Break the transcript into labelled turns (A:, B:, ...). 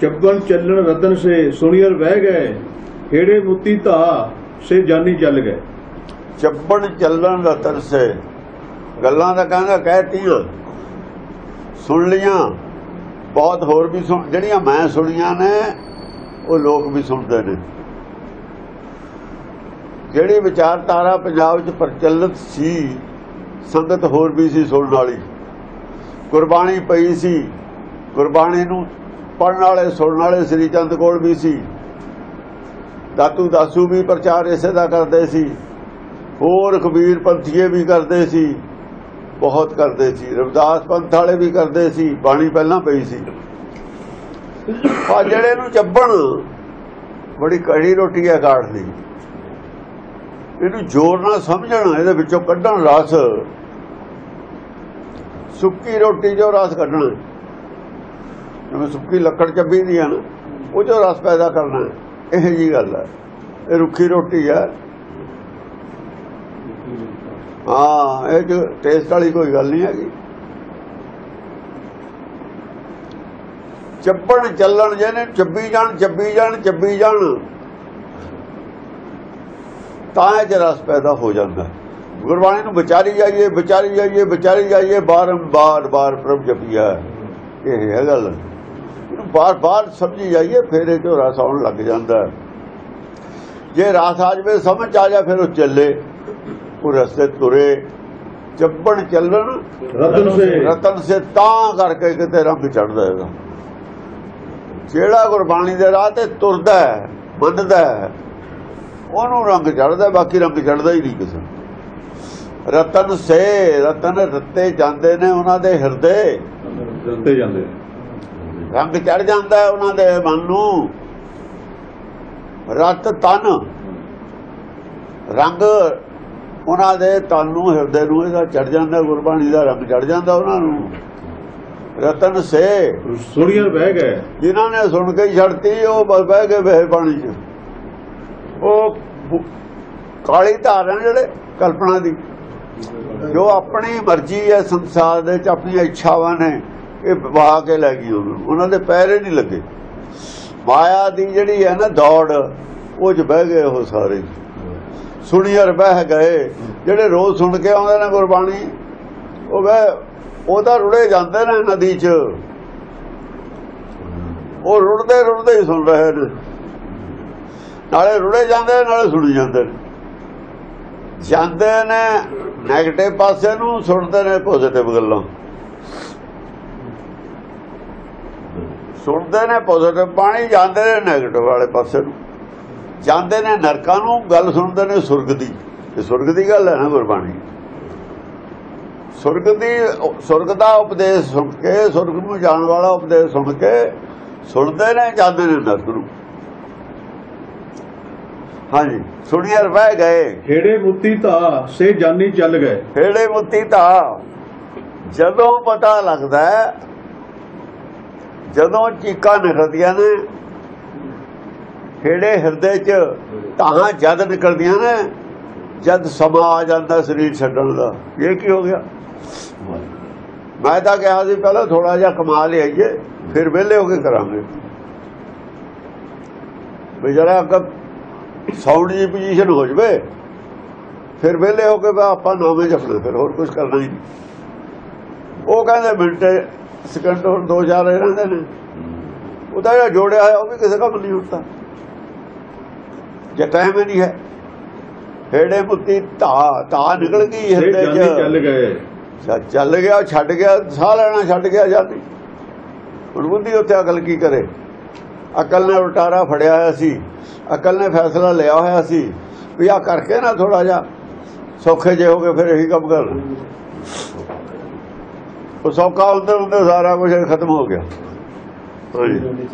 A: ਚੱਬਨ ਚੱਲਣ ਰਤਨ ਸੇ ਸੁਣੀਰ ਬਹਿ ਗਏ ਹੇੜੇ ਮੁੱਤੀ ਧਾ, ਸੇ ਜਾਨੀ ਚੱਲ ਗਏ।
B: ਚੱਬਣ ਚੱਲਣ ਰਤਨ ਸੇ, ਗੱਲਾਂ ਦਾ ਕਹਿੰਦਾ ਕਹਿਤੀਆਂ ਸੁਣ ਲੀਆਂ ਬਹੁਤ ਹੋਰ ਵੀ ਸੁਣ, ਜਿਹੜੀਆਂ ਮੈਂ ਸੁਣੀਆਂ ਨੇ, ਉਹ ਲੋਕ ਵੀ ਸੁਣਦੇ ਨੇ। ਜਿਹੜੀ ਵਿਚਾਰਧਾਰਾ ਪੰਜਾਬ 'ਚ ਪ੍ਰਚਲਿਤ ਸੀ, ਸੰਗਤ ਹੋਰ ਵੀ ਸੀ ਸੁਣਨ ਵਾਲੀ। ਗੁਰਬਾਣੀ ਪਈ ਸੀ ਗੁਰਬਾਣੀ ਨੂੰ ਪੜਨ ਵਾਲੇ, ਸੁਣਨ ਵਾਲੇ ਸ੍ਰੀ ਚੰਦ ਕੋਲ ਵੀ ਸੀ। ਦਾਤੂ ਦਾਸੂ ਵੀ ਪ੍ਰਚਾਰ ਇਸੇ ਦਾ ਕਰਦੇ ਸੀ। ਹੋਰ ਕਬੀਰ ਪੰਥੀਏ ਵੀ ਕਰਦੇ ਸੀ। ਬਹੁਤ ਕਰਦੇ ਸੀ। ਰਵਿਦਾਸ ਪੰਥ ਵਾਲੇ ਵੀ ਕਰਦੇ ਸੀ। ਬਾਣੀ ਪਹਿਲਾਂ ਪਈ ਸੀ। ਆ ਜਿਹੜੇ ਨੂੰ ਚੱਬਣ, ਬੜੀ ਕੜੀ ਰੋਟੀ ਹੈ ਕਾਠ ਦੀ। ਇਹਨੂੰ ਜ਼ੋਰ ਨਾਲ ਸਮਝਣ, ਇਹਦੇ ਵਿੱਚੋਂ ਕੱਢਣ ਰਸ। ਸੁੱਕੀ ਰੋਟੀ ਜੋ ਰਸ ਕੱਢਣਾ। ਜਿਵੇਂ ਸੁੱਕੀ ਲੱਕੜ ਚੱਬੀ ਦੀ ਹੈ ਨਾ, ਉਹ ਜੋ ਰਸ ਪੈਦਾ ਕਰਨਾ ਹੈ। ਇਹ ਜੀ ਗੱਲ ਹੈ। ਇਹ ਰੁੱਖੀ ਰੋਟੀ ਹੈ। ਹਾਂ, ਇਹ ਜੋ ਟੇਸਟ ਵਾਲੀ ਕੋਈ ਗੱਲ ਨਹੀਂ ਹੈਗੀ। ਚੱਪਣ ਚੱਲਣ ਜਿਹਨੇ, ਚੱਬੀ ਜਾਣ ਚੱਬੀ ਜਾਣ ਚੱਬੀ ਜਾਣ। ਤਾਂ ਇਹ 'ਚ ਰਸ ਪੈਦਾ ਹੋ ਜਾਂਦਾ ਗੁਰਬਾਣੀ ਨੂੰ ਵਿਚਾਰੀ ਜਾਈਏ ਵਿਚਾਰੀ ਜਾਈਏ ਵਿਚਾਰੀ ਜਾਈਏ, ਬਾਰੰਬਾਰ, ਬਾਰ ਪ੍ਰਭ ਜਪੀਆ ਇਹ ਹੈ ਗੱਲ। ਇਹਨੂੰ ਬਾਰ-ਬਾਰ ਸਮਝੀ ਜਾਈਏ ਫਿਰ ਇਹ 'ਚੋਂ ਰਸ ਆਉਣ ਲੱਗ ਜਾਂਦਾ। ਜੇ ਰਸ ਆ ਜਾਵੇ ਸਮਝ ਆ ਜਾ ਫਿਰ ਉਹ ਚੱਲੇ ਉਹ ਰਸਤੇ ਤੁਰੇ ਚੱਪਣ ਚੱਲਣ
A: ਰਤਨ ਸੇ
B: ਰਤਨ ਸੇ ਤਾਂ ਕਰਕੇ ਕਿਤੇ ਰੰਗ ਚੜਦਾ ਹੈਗਾ ਜਿਹੜਾ ਗੁਰਬਾਣੀ ਦੇ ਰਾਹ ਤੇ ਤੁਰਦਾ ਹੈ ਮੰਨਦਾ ਹੈ ਉਹਨੂੰ ਰੰਗ ਚੜਦਾ ਬਾਕੀ ਰੰਗ ਚੜਦਾ ਹੀ ਨਹੀਂ ਕਿਸੇ ਨੂੰ। ਰਤਨ ਸੇ ਰਤਨ ਰੱਤੇ ਜਾਂਦੇ ਨੇ ਉਹਨਾਂ ਦੇ ਹਿਰਦੇ
A: ਰਸਤੇ ਜਾਂਦੇ ਨੇ।
B: ਰੰਗ ਚੜ ਜਾਂਦਾ ਹੈ ਉਹਨਾਂ ਦੇ ਮਨ ਨੂੰ। ਰਤ ਤਨ। ਰੰਗ ਉਹਨਾਂ ਦੇ ਤਨ ਨੂੰ ਹਿਰਦੇ ਨੂੰ ਇਹਦਾ ਚੜ ਜਾਂਦਾ ਗੁਰਬਾਣੀ ਦਾ ਰੰਗ ਚੜ ਜਾਂਦਾ ਉਹਨਾਂ ਨੂੰ। ਰਤਨ ਸੇ।
A: ਸੁਣੀਰ ਬਹਿ ਗਏ।
B: ਜਿਨ੍ਹਾਂ ਨੇ ਸੁਣ ਕੇ ਹੀ ਛੱਡਤੀ ਉਹ ਬਸ ਬਹਿ ਕੇ ਬਹਿ ਪਾਣੀ 'ਚ। ਉਹ ਕਾਲੀ ਧਾਰਨ ਜਿਹੜੇ ਕਲਪਨਾ ਦੀ। ਜੋ ਆਪਣੀ ਮਰਜ਼ੀ ਹੈ ਸੰਸਾਰ ਦੇ ਚ ਆਪਣੀਆਂ ਇੱਛਾਵਾਂ ਨੇ। ਇਹ ਵਹਾ ਕੇ ਲੈ ਗਈ ਉਹਨੂੰ ਉਹਨਾਂ ਦੇ ਪੈਰੇ ਨਹੀਂ ਲੱਗੇ। ਮਾਇਆ ਦੀ ਜਿਹੜੀ ਹੈ ਨਾ ਦੌੜ, ਉਹ ਚ ਬਹਿ ਗਏ ਉਹ ਸਾਰੇ। ਸੁਣੀਅਰ ਬਹਿ ਗਏ। ਜਿਹੜੇ ਰੋਜ਼ ਸੁਣ ਕੇ ਆਉਂਦੇ ਨੇ ਗੁਰਬਾਣੀ, ਉਹ ਬਹਿ, ਉਹ ਰੁੜੇ ਜਾਂਦੇ ਨੇ ਨਦੀ 'ਚ। ਉਹ ਰੁੜਦੇ ਰੁੜਦੇ ਹੀ ਸੁਣ ਰਹੇ ਨੇ। ਨਾਲੇ ਰੁੜੇ ਜਾਂਦੇ ਨਾਲੇ ਸੁਣੀ ਜਾਂਦੇ ਨੇ। ਜਾਂਦੇ ਨੇ 네ਗੇਟਿਵ ਪਾਸੇ ਨੂੰ ਸੁਣਦੇ ਨੇ ਪੋਜ਼ਿਟਿਵ ਗੱਲਾਂ। ਸੁਣਦੇ ਨੇ ਪੋਜ਼ਿਟਿਵ ਬਾਣੀ ਜਾਂਦੇ ਨੇ 네ਗੇਟਿਵ ਵਾਲੇ ਪਾਸੇ ਨੂੰ। ਜਾਂਦੇ ਨੇ ਨਰਕਾਂ ਨੂੰ ਗੱਲ ਸੁਣਦੇ ਨੇ ਸੁਰਗ ਦੀ। ਇਹ ਸੁਰਗ ਦੀ ਗੱਲ ਹੈ ਨਾ ਗੁਰਬਾਣੀ। ਸੁਰਗ ਦੀ ਸੁਰਗ ਦਾ ਉਪਦੇਸ਼ ਸੁਣ ਕੇ ਸੁਰਗ ਨੂੰ ਜਾਣ ਵਾਲਾ ਉਪਦੇਸ਼ ਸੁਣ ਕੇ ਸੁਣਦੇ ਨੇ ਜਾਂਦੇ ਨੇ ਨਰਕ ਨੂੰ। ਹਾਂਜੀ ਸੁਣੀਏ ਬਹਿ ਗਏ।
A: ਹੇੜੇ ਮੁੱਤੀ ਧਾ ਸੇ ਜਾਨੀ ਚੱਲ ਗਏ।
B: ਫੇੜੇ ਮੁੱਤੀ ਤਾਂ ਜਦੋਂ ਪਤਾ ਲੱਗਦਾ ਜਦੋਂ ਚੀਕਾਂ ਨਿਕਲਦੀਆਂ ਨੇ ਫੇੜੇ ਹਿਰਦੇ 'ਚ ਤਾਂ ਜਦ ਨਿਕਲਦੀਆਂ ਨੇ, ਜਦ ਸਮਾਂ ਆ ਜਾਂਦਾ ਸਰੀਰ ਛੱਡਣ ਦਾ। ਇਹ ਕੀ ਹੋ ਗਿਆ? ਮੈਂ ਤਾਂ ਕਿਹਾ ਸੀ, ਪਹਿਲਾਂ ਥੋੜਾ ਜਿਹਾ ਕਮਾ ਲਿਆਈਏ, ਫਿਰ ਵਿਹਲੇ ਹੋ ਕੇ ਕਰਾਂਗੇ। ਵੀ ਜਰਾ ਕ ਸਾਊਂਡ ਦੀ ਪੋਜੀਸ਼ਨ ਹੋ ਜਵੇ, ਫਿਰ ਵਿਹਲੇ ਹੋ ਕੇ ਆਪਾਂ ਨਾਮੇ ਜਪਣਾ, ਫਿਰ ਹੋਰ ਕੁਝ ਕਰਨਾ ਹੀ ਉਹ ਕਹਿੰਦੇ, ਮਿੰਟ ਸਕਿੰਟ ਹੁਣ ਦੋ ਚਾਰ ਹੀ ਰਹਿੰਦੇ ਨੇ। ਉਹਦਾ ਜਿਹੜਾ ਜੋੜਿਆ ਹੋਇਆ ਉਹ ਵੀ ਕਿਸੇ ਕੰਮ ਨਹੀਂ ਹੁੰਦਾ ਜੇ ਟਾਈਮ ਨਹੀਂ ਹੈ। ਹੇੜੇ ਮੁੱਤੀ ਧਾ ਧਾ ਨਿਕਲ ਗਈ ਹਿਰਦੇ
A: ਜਾਨੀ ਚੱਲ
B: ਚ
A: ਗਏ।
B: ਚੱਲ- ਚੱਲ ਗਿਆ ਛੱਡ ਗਿਆ ਸਾਹ ਲੈਣਾ ਛੱਡ ਗਿਆ ਜਾਂਦੀ ਹੁਣ ਬੁੱਧੀ ਉੱਥੇ ਅਕਲ ਕੀ ਕਰੇ? ਅਕਲ ਨੇ ਉਲਟਾਰਾ ਫੜਿਆ ਹੋਇਆ ਸੀ। ਅਕਲ ਨੇ ਫੈਸਲਾ ਲਿਆ ਹੋਇਆ ਸੀ ਵੀ ਆ ਕਰਕੇ ਨਾ ਥੋੜਾ ਜਿਹਾ ਸੌਖੇ ਜੇ ਹੋ ਗਏ ਫਿਰ ਇਹੀ ਕੰਮ ਕਰਨਾ। ਉਹ ਸੌਖਾ ਹੁੰਦੇ ਹੁੰਦੇ ਸਾਰਾ ਕੁਝ ਖਤਮ ਹੋ ਗਿਆ। ਹਾਂਜੀ।